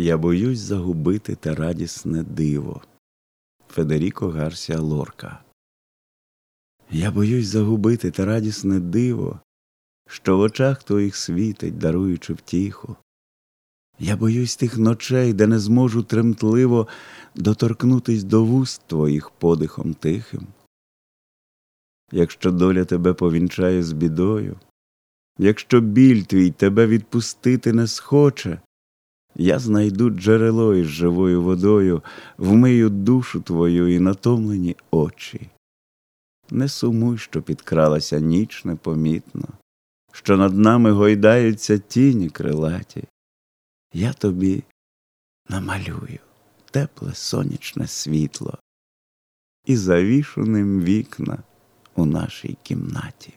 Я боюсь загубити те радісне диво. Федеріко Гарсія Лорка. Я боюсь загубити те радісне диво, що в очах твоїх світить, даруючи втіху. Я боюсь тих ночей, де не зможу тремтливо доторкнутись до вуст твоїх подихом тихим. Якщо доля тебе повінчає з бідою, якщо біль твій тебе відпустити не схоче, я знайду джерело із живою водою, вмию душу твою і натомлені очі. Не сумуй, що підкралася ніч непомітно, що над нами гойдаються тіні крилаті. Я тобі намалюю тепле сонячне світло і завішу ним вікна у нашій кімнаті.